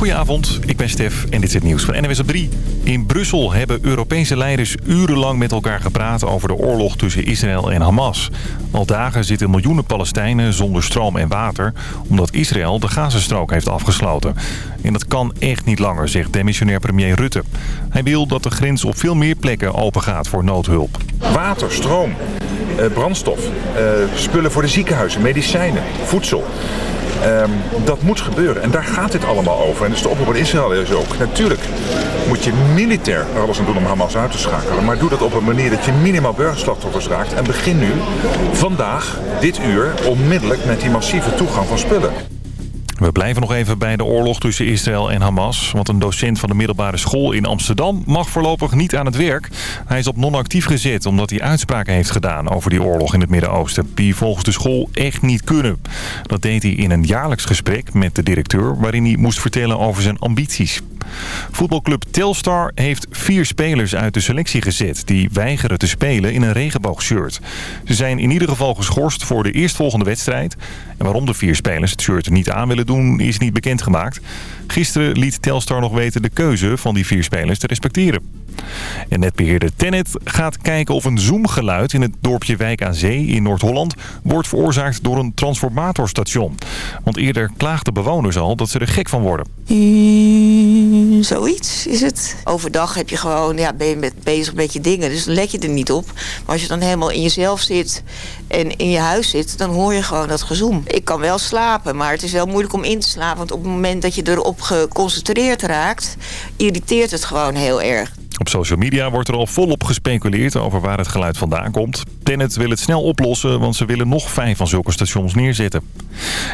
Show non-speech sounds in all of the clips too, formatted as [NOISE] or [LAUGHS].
Goedenavond, ik ben Stef en dit is het nieuws van NWS op 3. In Brussel hebben Europese leiders urenlang met elkaar gepraat over de oorlog tussen Israël en Hamas. Al dagen zitten miljoenen Palestijnen zonder stroom en water... omdat Israël de Gazastrook heeft afgesloten. En dat kan echt niet langer, zegt demissionair premier Rutte. Hij wil dat de grens op veel meer plekken open gaat voor noodhulp. Water, stroom, eh, brandstof, eh, spullen voor de ziekenhuizen, medicijnen, voedsel. Ehm, dat moet gebeuren en daar gaat dit allemaal over. En dus de oproep aan Israël is ook. Natuurlijk moet je militair er alles aan doen om Hamas uit te schakelen. Maar doe dat op een manier dat je minimaal burgerslachtoffers raakt. En begin nu, vandaag, dit uur, onmiddellijk met die massieve toegang van spullen. We blijven nog even bij de oorlog tussen Israël en Hamas. Want een docent van de middelbare school in Amsterdam mag voorlopig niet aan het werk. Hij is op non-actief gezet omdat hij uitspraken heeft gedaan over die oorlog in het Midden-Oosten. Die volgens de school echt niet kunnen. Dat deed hij in een jaarlijks gesprek met de directeur waarin hij moest vertellen over zijn ambities. Voetbalclub Telstar heeft vier spelers uit de selectie gezet... die weigeren te spelen in een regenboogshirt. Ze zijn in ieder geval geschorst voor de eerstvolgende wedstrijd. En waarom de vier spelers het shirt niet aan willen doen is niet bekendgemaakt. Gisteren liet Telstar nog weten de keuze van die vier spelers te respecteren. En netbeheerder Tennet gaat kijken of een zoomgeluid in het dorpje Wijk aan Zee in Noord-Holland wordt veroorzaakt door een transformatorstation. Want eerder klaagden bewoners al dat ze er gek van worden. Mm, zoiets is het. Overdag heb je gewoon, ja, ben je met, bezig met je dingen, dus let je er niet op. Maar als je dan helemaal in jezelf zit en in je huis zit, dan hoor je gewoon dat gezoem. Ik kan wel slapen, maar het is wel moeilijk om in te slapen. Want op het moment dat je erop geconcentreerd raakt, irriteert het gewoon heel erg. Op social media wordt er al volop gespeculeerd over waar het geluid vandaan komt. Tennet wil het snel oplossen, want ze willen nog vijf van zulke stations neerzetten.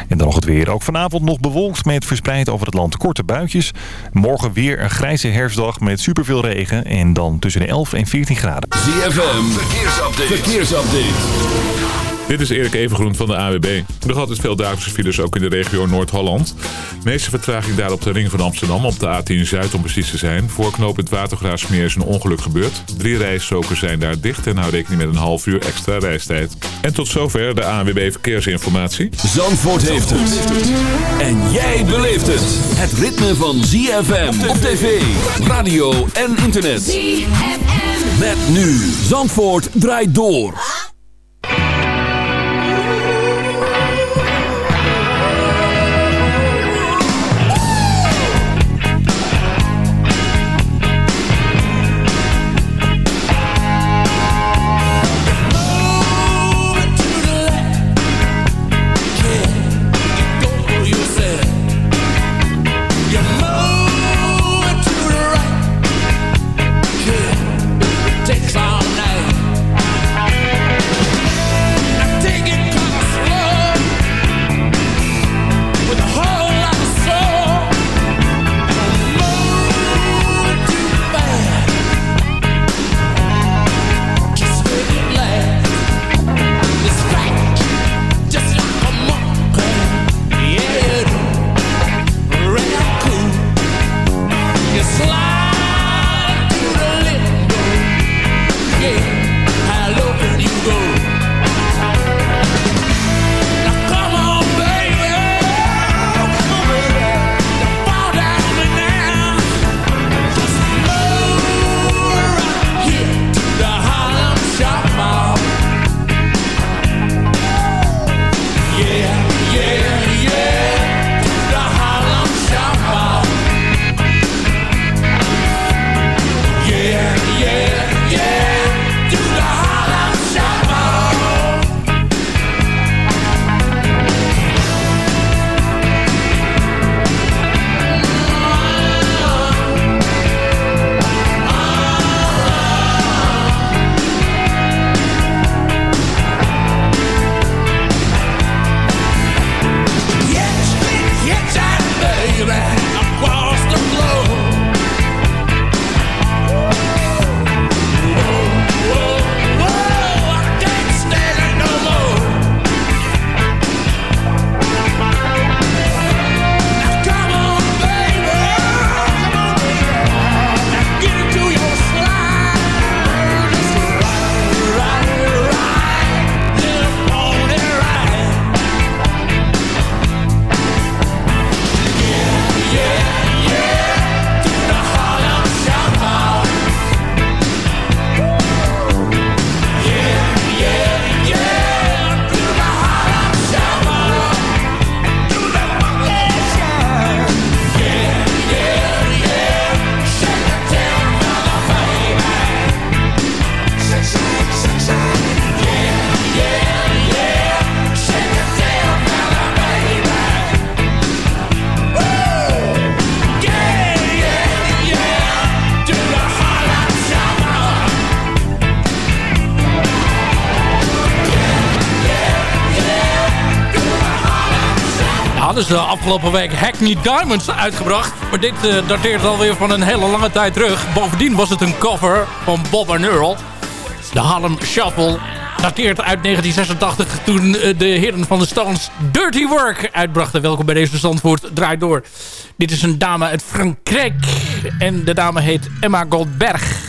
En dan nog het weer. Ook vanavond nog bewolkt met verspreid over het land korte buitjes. Morgen weer een grijze herfstdag met superveel regen en dan tussen de 11 en 14 graden. ZFM, verkeersupdate. verkeersupdate. Dit is Erik Evengroen van de AWB. Nog altijd veel dagelijkse files ook in de regio Noord-Holland. meeste vertraging daar op de ring van Amsterdam op de A10 Zuid om precies te zijn. Voor knooppunt Watergraafsmeer is een ongeluk gebeurd. Drie rijstroken zijn daar dicht en hou rekening met een half uur extra reistijd. En tot zover de ANWB Verkeersinformatie. Zandvoort heeft het. En jij beleeft het. Het ritme van ZFM op tv, radio en internet. ZFM. Met nu. Zandvoort draait door. Hadden ze afgelopen week Hackney Diamonds uitgebracht. Maar dit uh, dateert alweer van een hele lange tijd terug. Bovendien was het een cover van Bob en Earl. De Harlem Shuffle dateert uit 1986 toen de heren van de Stones Dirty Work uitbrachten. Welkom bij deze Zandvoort Draait Door. Dit is een dame uit Frankrijk en de dame heet Emma Goldberg.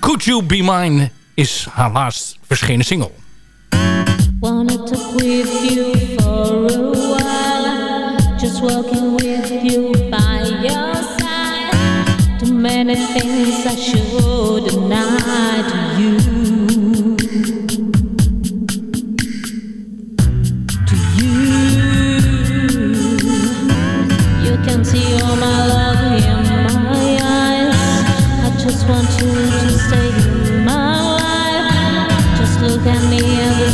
Could You Be Mine is haar laatst verschenen single. You for a walking with you by your side. Too many things I should deny to you To you. You can see all my love in my eyes. I just want you to stay in my life. Just look at me and the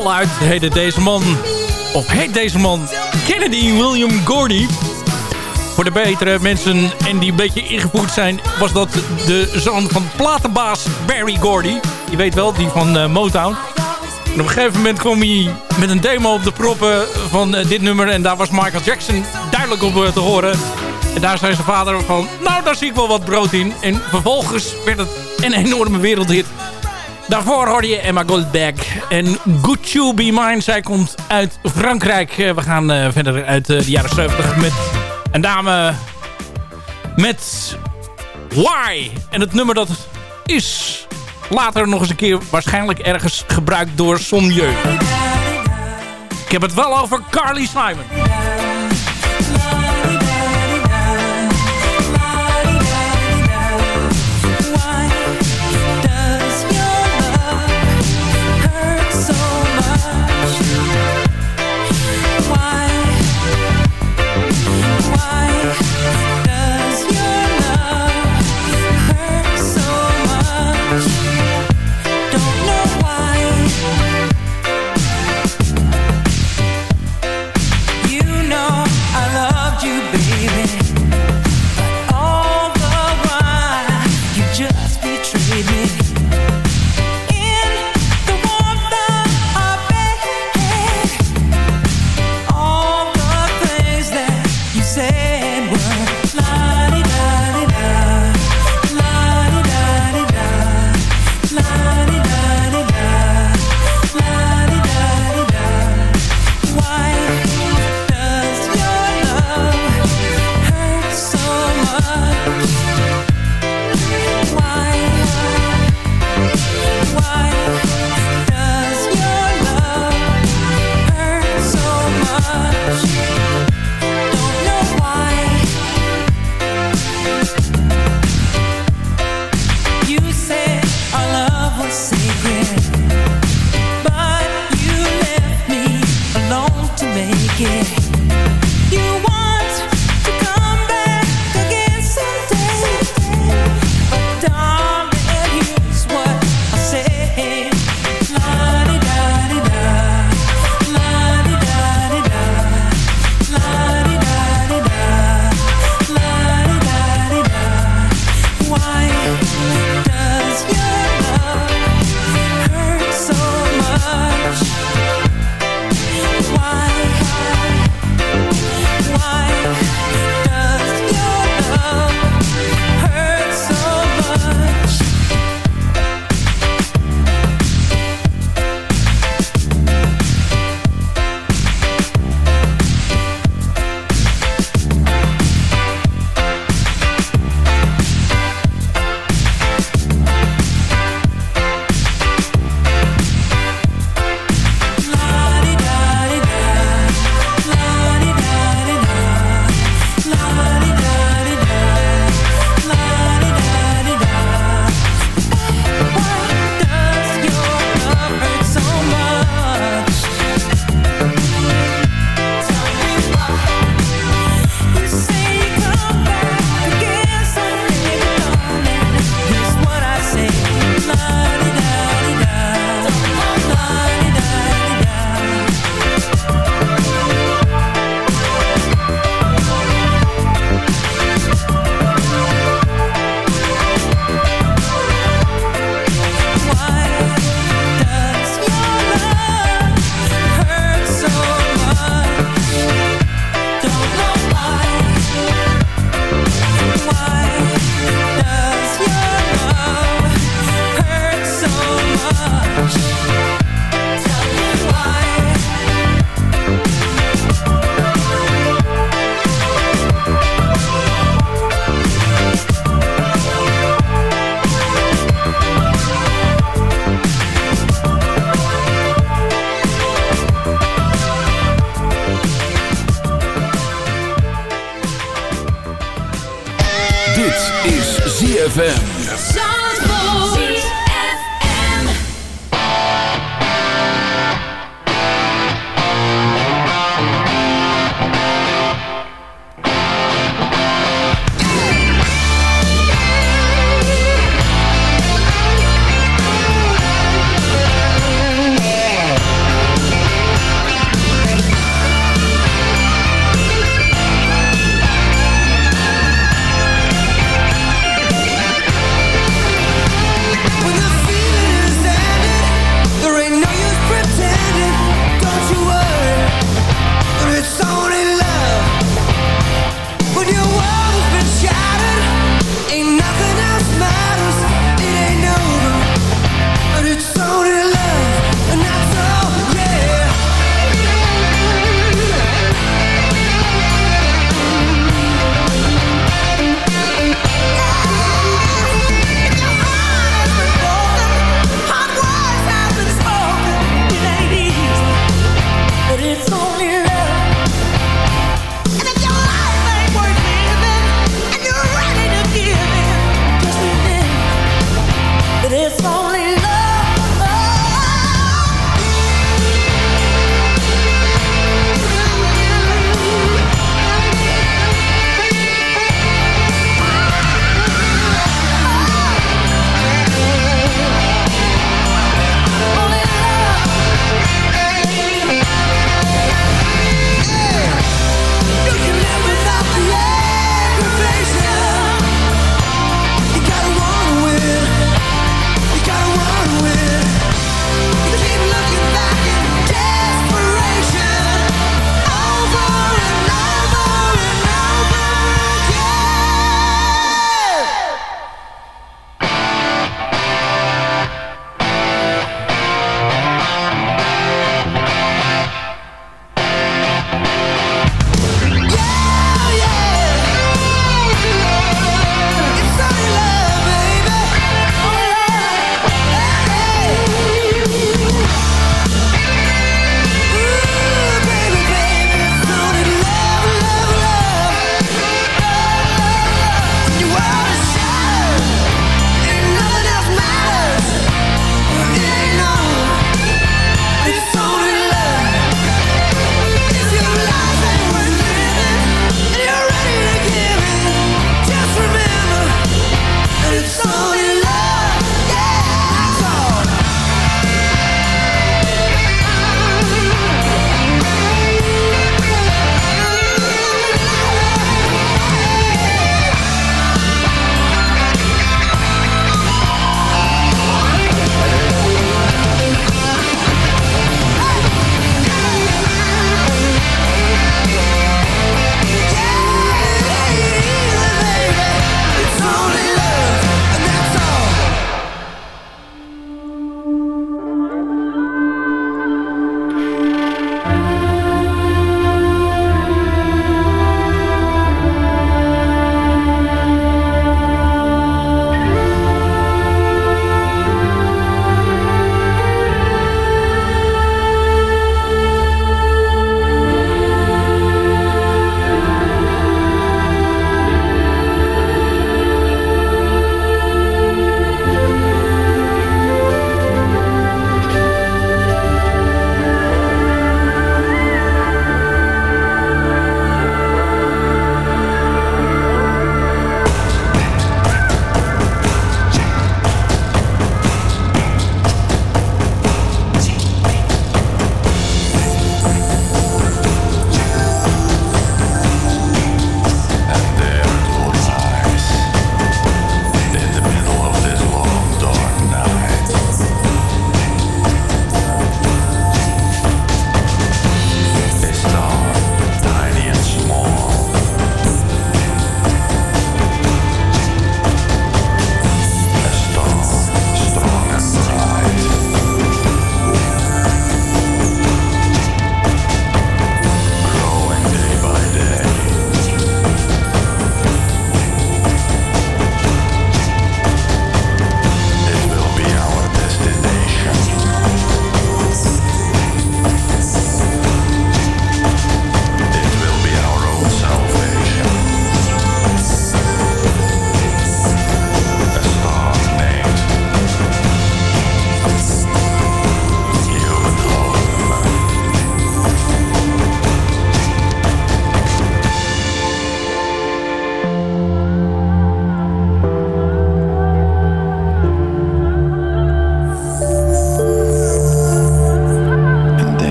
heette deze man, of heet deze man Kennedy William Gordy. Voor de betere mensen en die een beetje ingevoerd zijn... was dat de zoon van platenbaas Barry Gordy. Je weet wel, die van uh, Motown. En op een gegeven moment kwam hij met een demo op de proppen van uh, dit nummer... en daar was Michael Jackson duidelijk op uh, te horen. En daar zei zijn vader van, nou daar zie ik wel wat brood in. En vervolgens werd het een enorme wereldhit. Daarvoor hoorde je Emma Goldberg en Good You Be Mine. Zij komt uit Frankrijk. Eh, we gaan uh, verder uit uh, de jaren 70 met een dame met Why. En het nummer dat is later nog eens een keer waarschijnlijk ergens gebruikt door Sonjeu. Ik heb het wel over Carly Simon.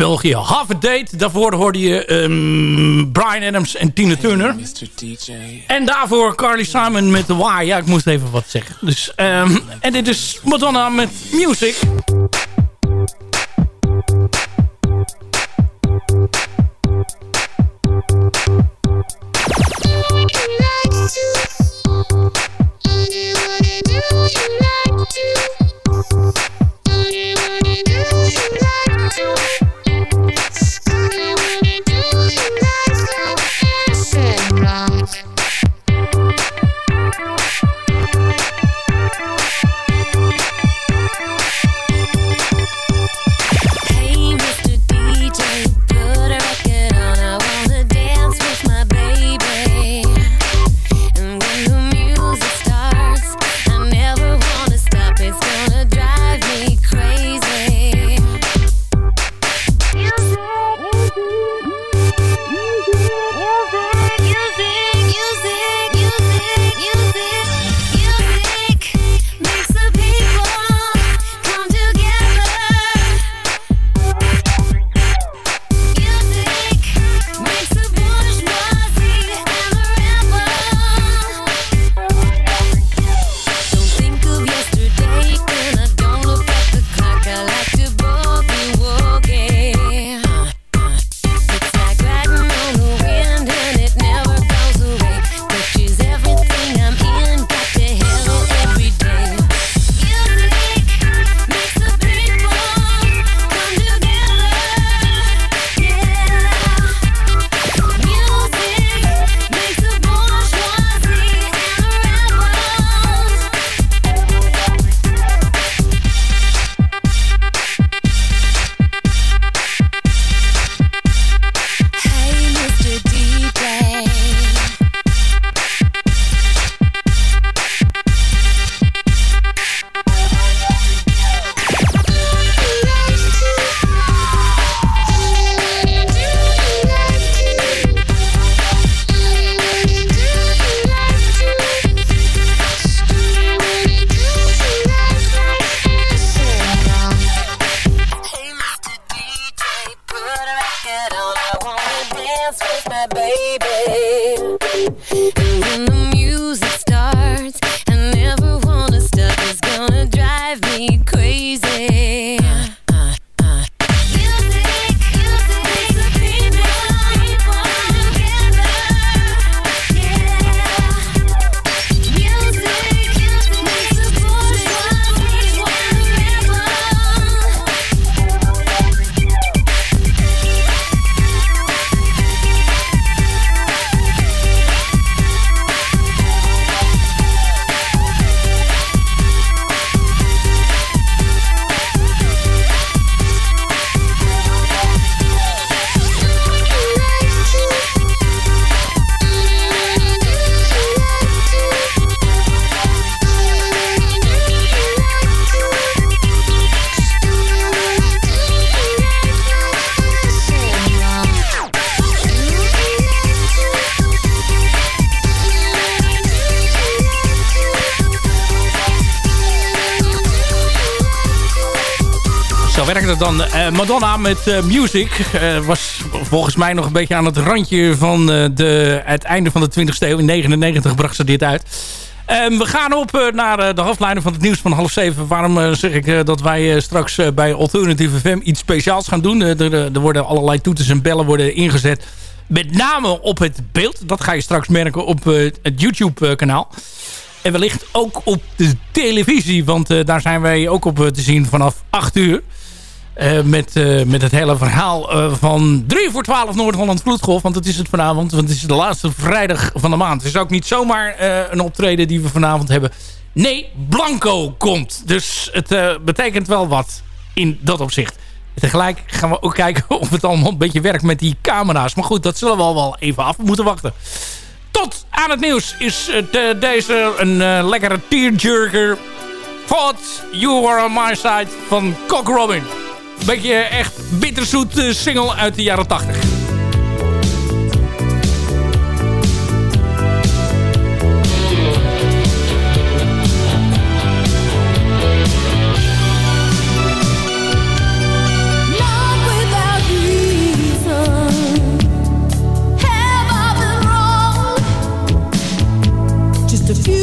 België. Half a Date. Daarvoor hoorde je um, Brian Adams en Tina Turner. En daarvoor Carly Simon met The Why. Ja, ik moest even wat zeggen. Dus, um, en dit is Madonna met Music. Madonna met uh, Music. Uh, was volgens mij nog een beetje aan het randje van de, het einde van de 20e eeuw. In 1999 bracht ze dit uit. Um, we gaan op naar de hoofdlijnen van het nieuws van half zeven. Waarom zeg ik dat wij straks bij Alternative FM iets speciaals gaan doen? Er, er, worden allerlei toeters en bellen worden ingezet. Met name op het beeld. Dat ga je straks merken op het YouTube kanaal. En wellicht ook op de televisie. Want daar zijn wij ook op te zien vanaf 8 uur. Uh, met, uh, met het hele verhaal uh, van 3 voor 12 Noord-Holland Vloedgolf. Want dat is het vanavond. Want het is de laatste vrijdag van de maand. Het is ook niet zomaar een optreden die we vanavond hebben. Nee, Blanco komt. Dus het betekent wel wat in dat opzicht. Tegelijk gaan we ook kijken [LAUGHS] of het allemaal een beetje werkt met die camera's. Maar goed, dat zullen we al wel even af moeten wachten. Tot aan het nieuws is deze een lekkere tearjerker. Thought You Were On My Side van Cock Robin. Beetje echt bitterzoet single uit de jaren 80. en de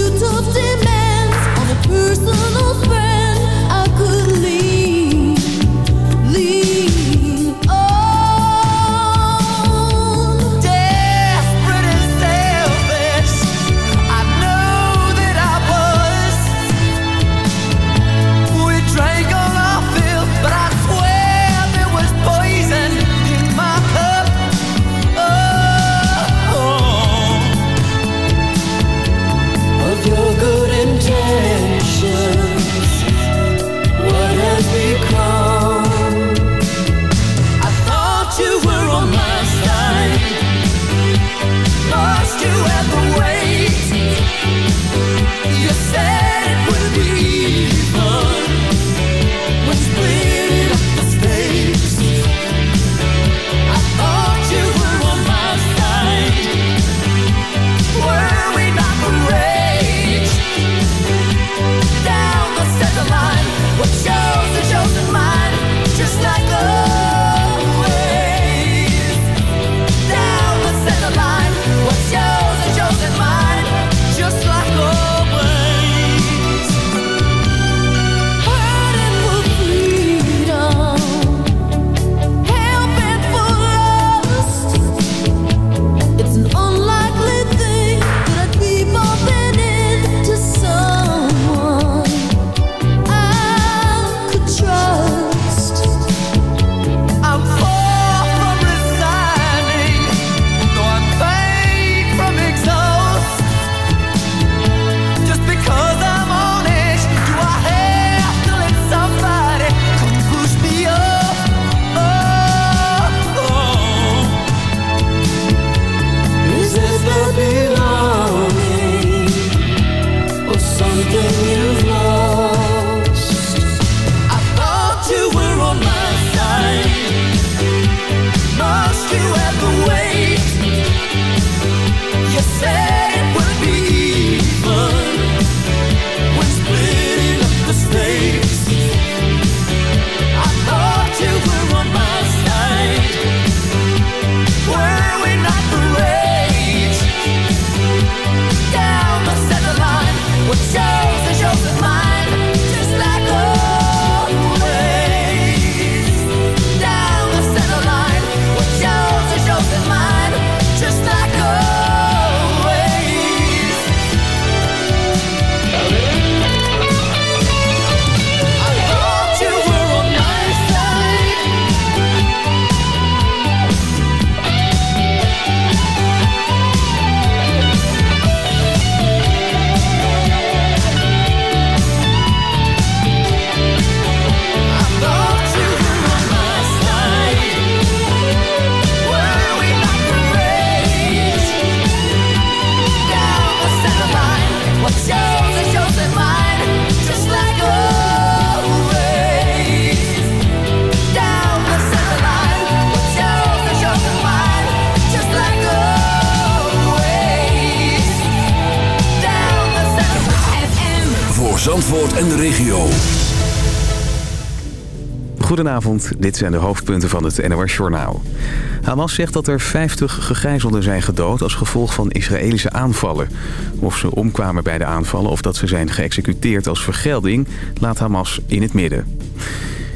Dit zijn de hoofdpunten van het NOS Journaal. Hamas zegt dat er 50 gegijzelden zijn gedood als gevolg van Israëlische aanvallen. Of ze omkwamen bij de aanvallen of dat ze zijn geëxecuteerd als vergelding... laat Hamas in het midden.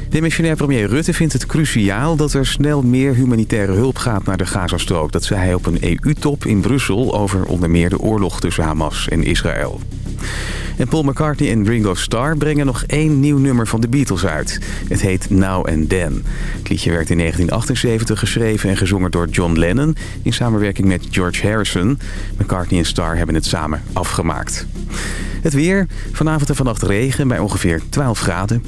Demissionair premier Rutte vindt het cruciaal dat er snel meer humanitaire hulp gaat naar de Gazastrook. Dat zei hij op een EU-top in Brussel over onder meer de oorlog tussen Hamas en Israël. En Paul McCartney en Ringo Starr brengen nog één nieuw nummer van de Beatles uit. Het heet Now and Then. Het liedje werd in 1978 geschreven en gezongen door John Lennon... in samenwerking met George Harrison. McCartney en Starr hebben het samen afgemaakt. Het weer, vanavond en vannacht regen bij ongeveer 12 graden.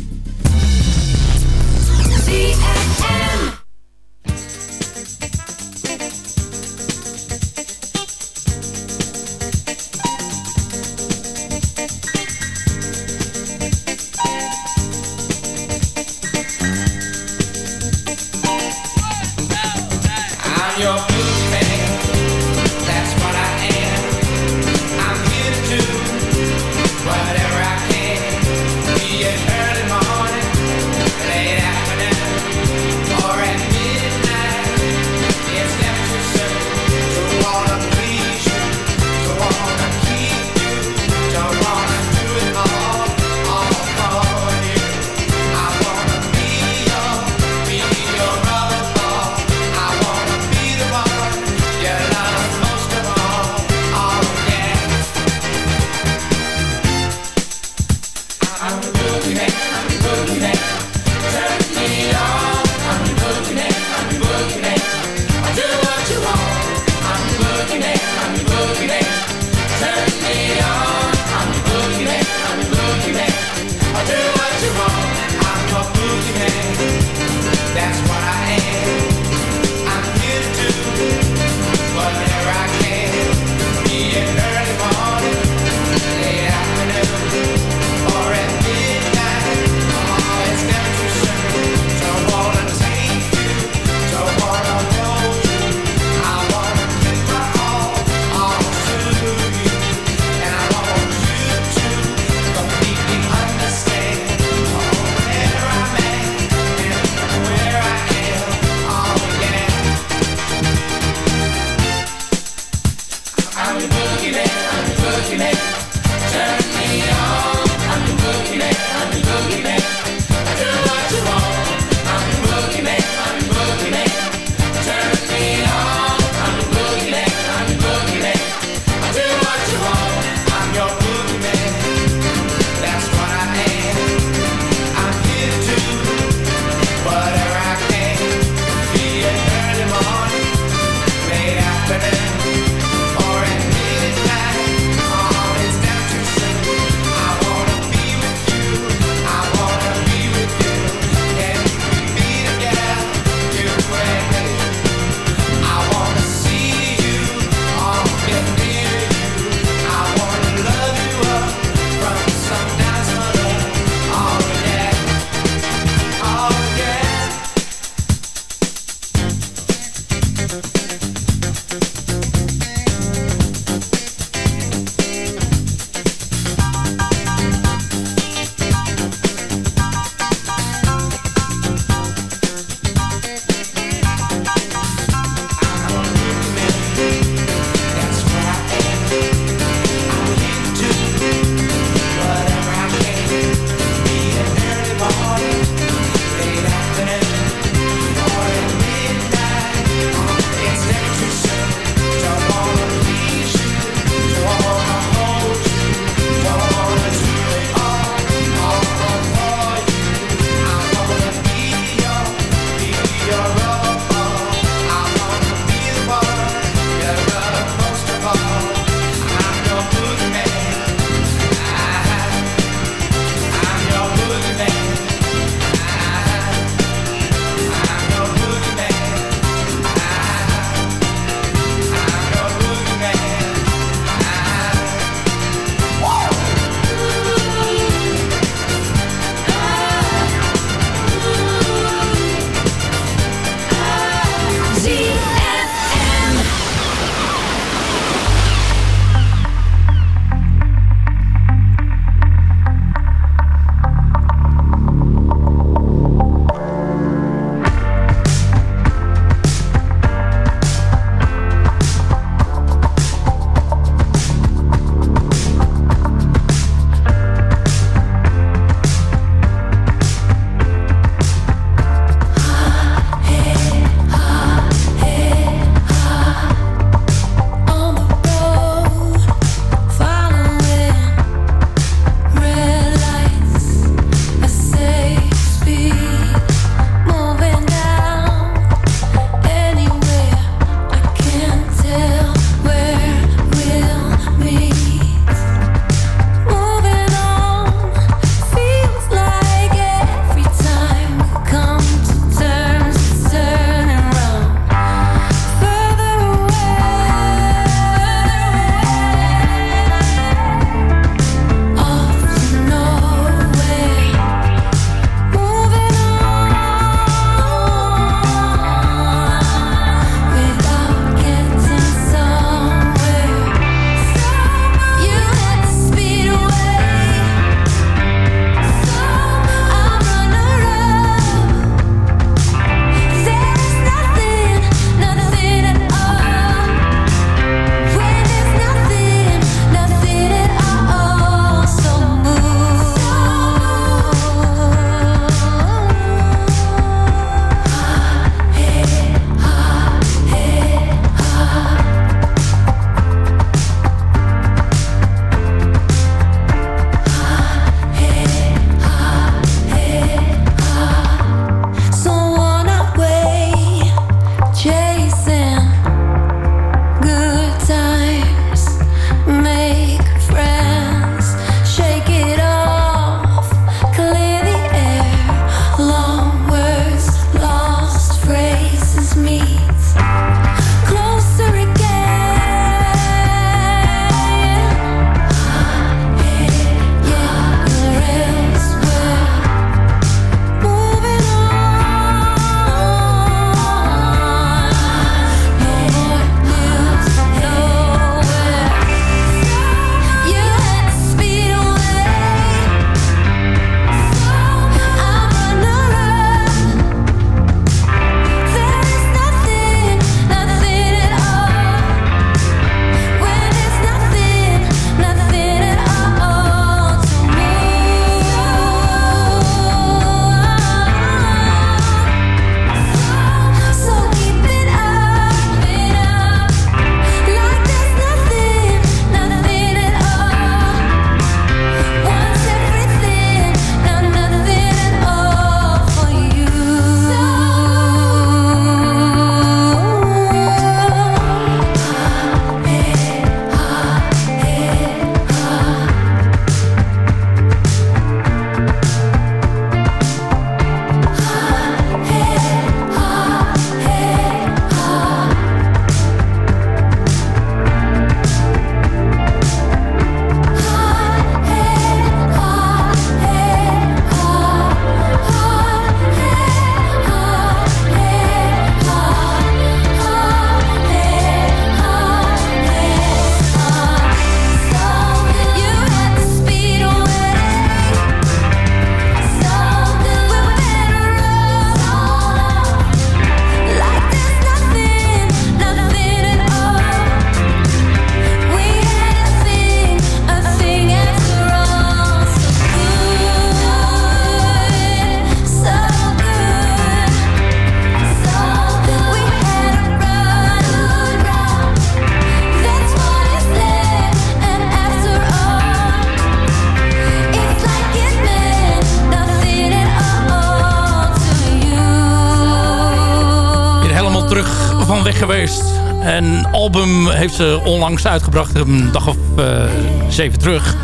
Ze onlangs uitgebracht, een dag of uh, zeven terug.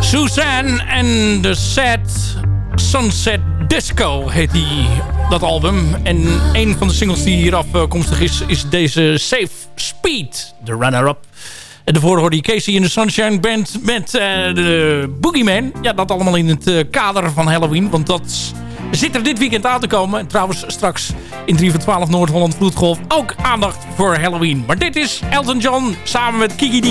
Suzanne en The Sad Sunset Disco heet die, dat album. En een van de singles die hier afkomstig is, is deze Safe Speed, de runner-up. En daarvoor hoorde je Casey in de Sunshine Band met uh, de Boogeyman. Ja, dat allemaal in het kader van Halloween, want dat zit er dit weekend aan te komen. En trouwens straks in 3 van 12 Noord-Holland Vloedgolf ook aandacht voor Halloween. Maar dit is Elton John samen met Kiki D.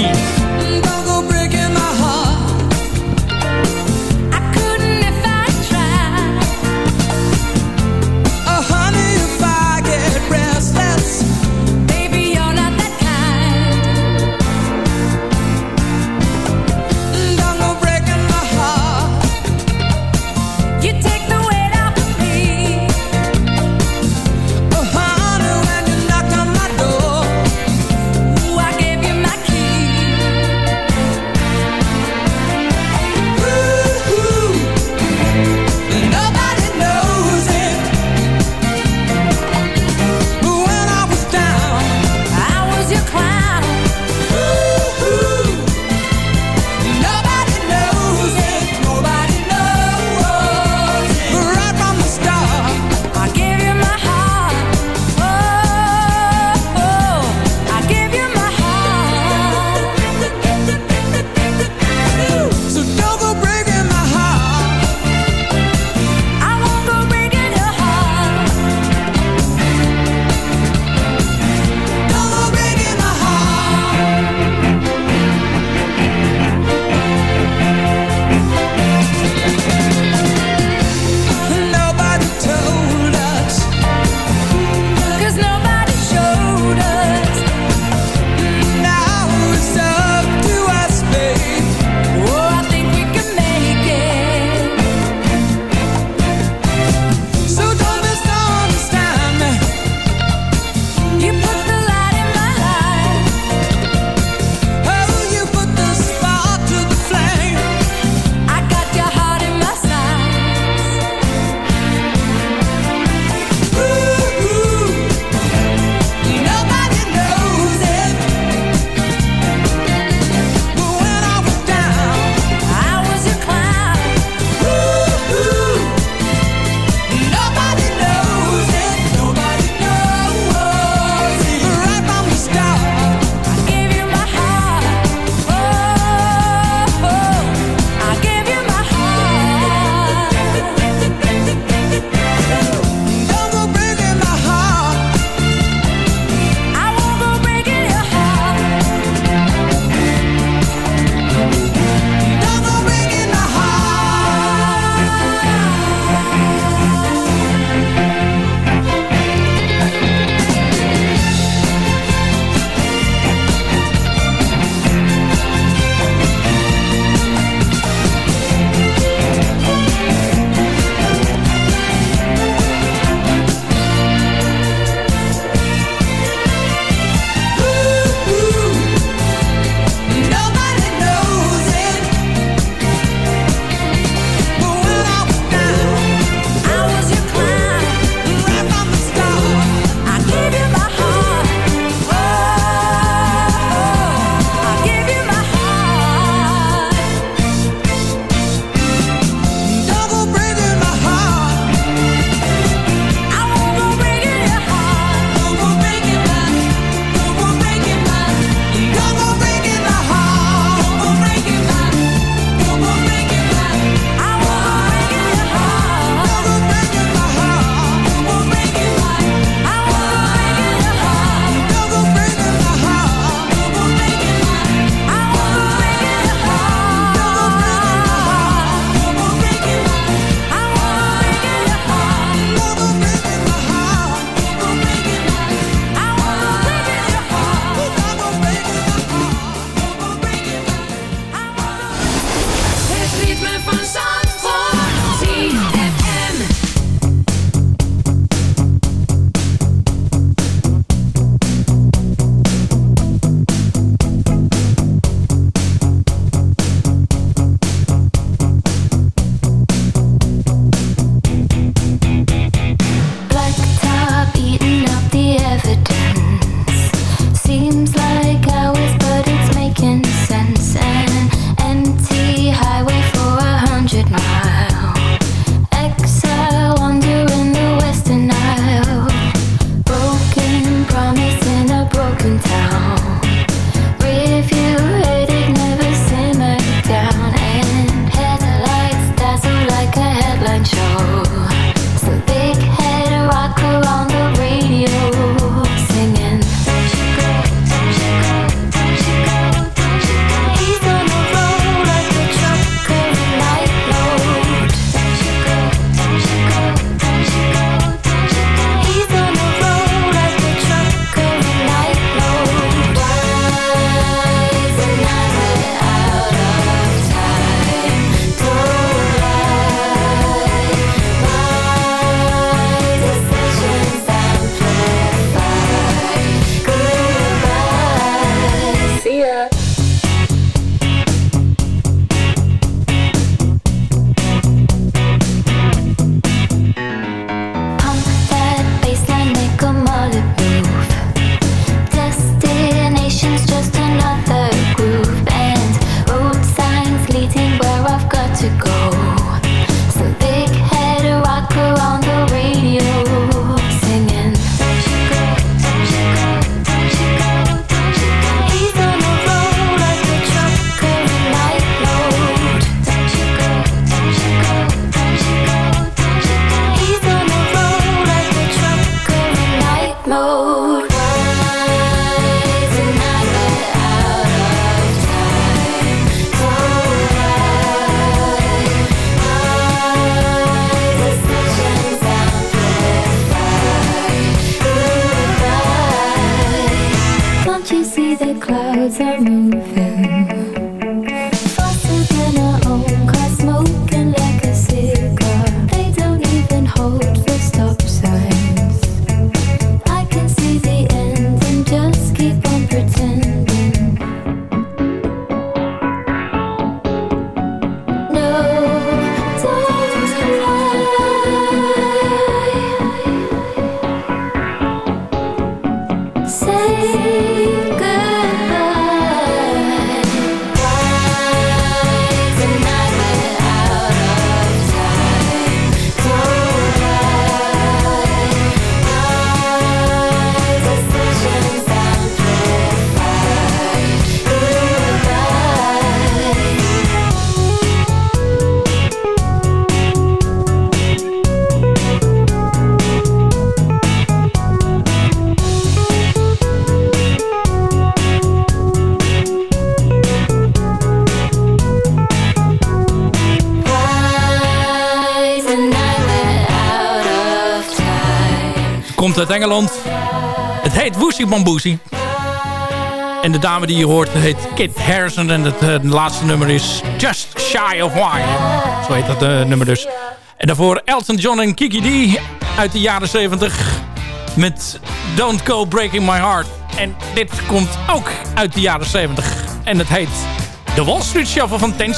En de dame die je hoort heet Kit Harrison. En het laatste nummer is Just Shy of Why. Zo heet dat nummer dus. En daarvoor Elton John en Kiki D uit de jaren 70 met Don't Go Breaking My Heart. En dit komt ook uit de jaren 70. En het heet The Wall Street Shuffle van Ten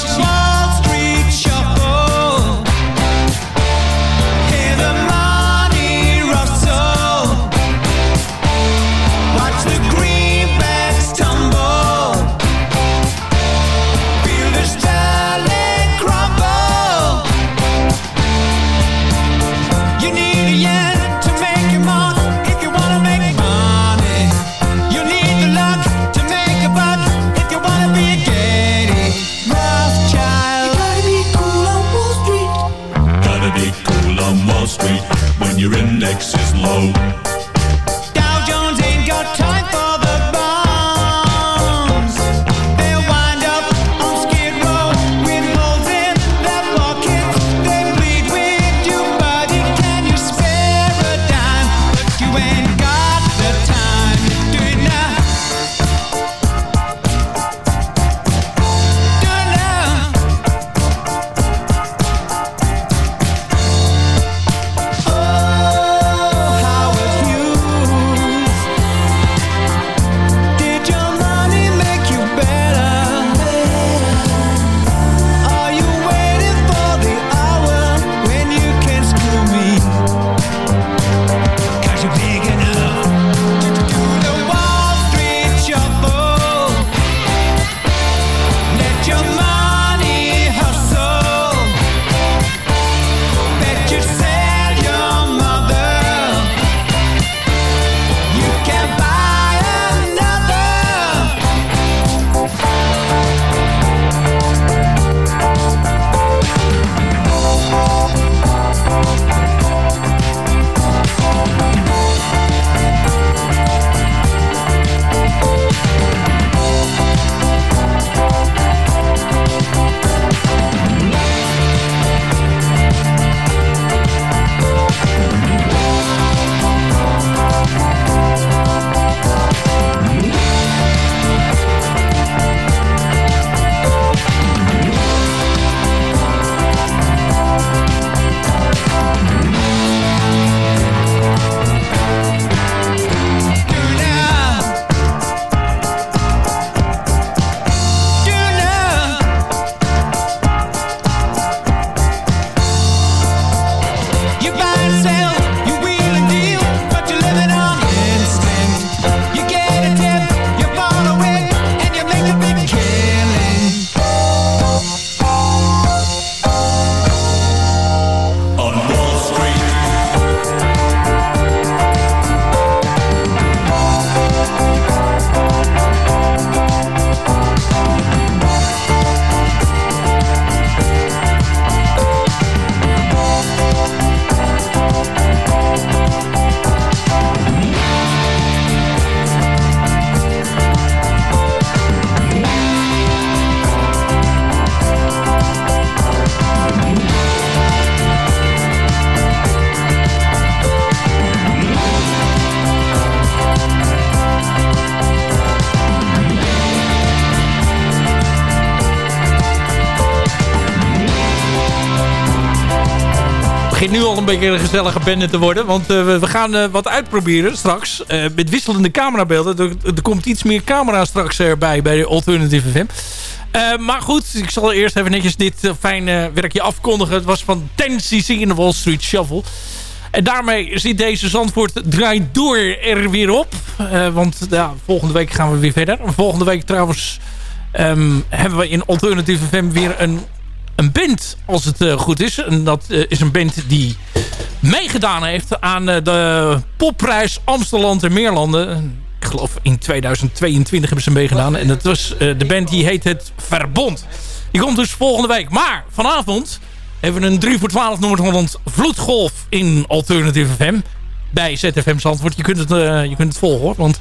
begint nu al een beetje een gezellige bende te worden. Want uh, we gaan uh, wat uitproberen straks. Uh, met wisselende camerabeelden. Er, er, komt iets meer camera straks erbij bij de Alternative FM. maar goed, ik zal eerst even netjes dit fijne werkje afkondigen. Het was van 10cc in de Wall Street Shuffle. En daarmee zit deze Zandvoort draait door er weer op. want ja, volgende week gaan we weer verder. Volgende week trouwens um, hebben we in Alternative FM weer een een band, als het uh, goed is. En dat uh, is een band die meegedaan heeft aan uh, de popprijs Amsterdam en Meerlanden. Ik geloof in 2022 hebben ze meegedaan. En dat was de band die heet het Verbond. Die komt dus volgende week. Maar vanavond hebben we een 3 voor 12 Noord-Holland vloedgolf in Alternative FM. Bij ZFM Zandvoort. Je kunt het, je kunt het volgen hoor. Want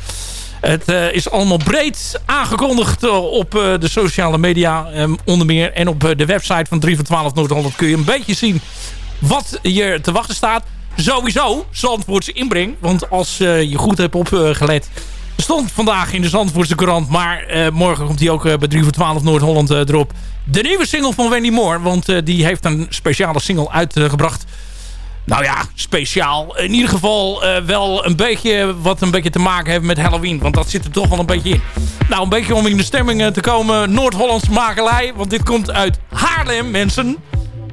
het uh, is allemaal breed aangekondigd uh, op uh, de sociale media um, onder meer. En op de website van 3 van 12 Noord-Holland kun je een beetje zien wat je te wachten staat. sowieso Zandvoortse inbreng. Want als je goed hebt opgelet... stond vandaag in de Zandvoortse krant. Maar morgen komt hij ook bij 3 voor 12 Noord-Holland erop. De nieuwe single van Wendy Moore. Want die heeft een speciale single uitgebracht... Nou ja, speciaal. In ieder geval uh, wel een beetje wat een beetje te maken heeft met Halloween. Want dat zit er toch wel een beetje in. Nou, een beetje om in de stemming te komen. Noord-Hollands makelij. Want dit komt uit Haarlem, mensen.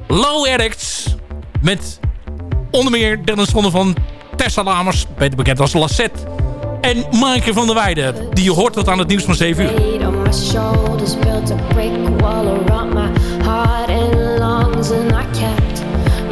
Low Addicts. Met onder meer Dennis Vonne van Tessa Lamers. Beter bekend als Lassette. En Maaike van der Weijden. Die je hoort tot aan het nieuws van 7 uur.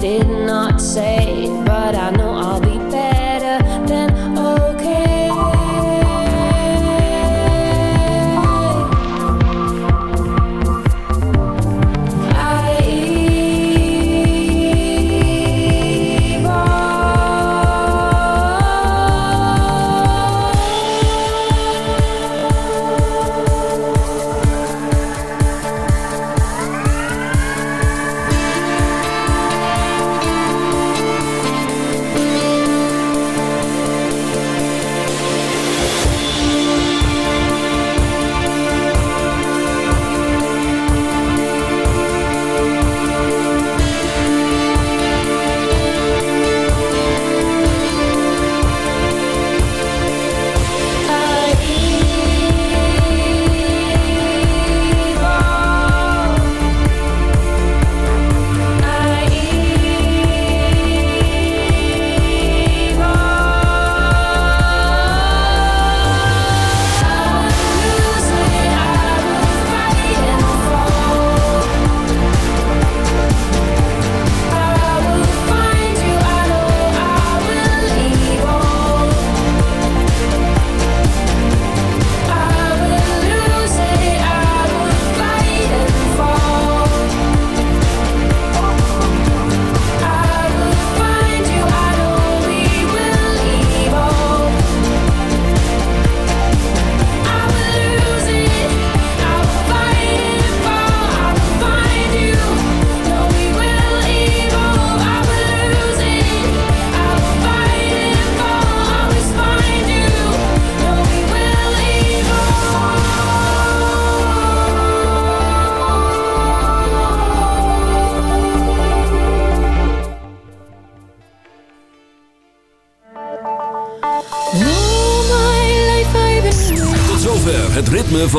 did not say, but I know.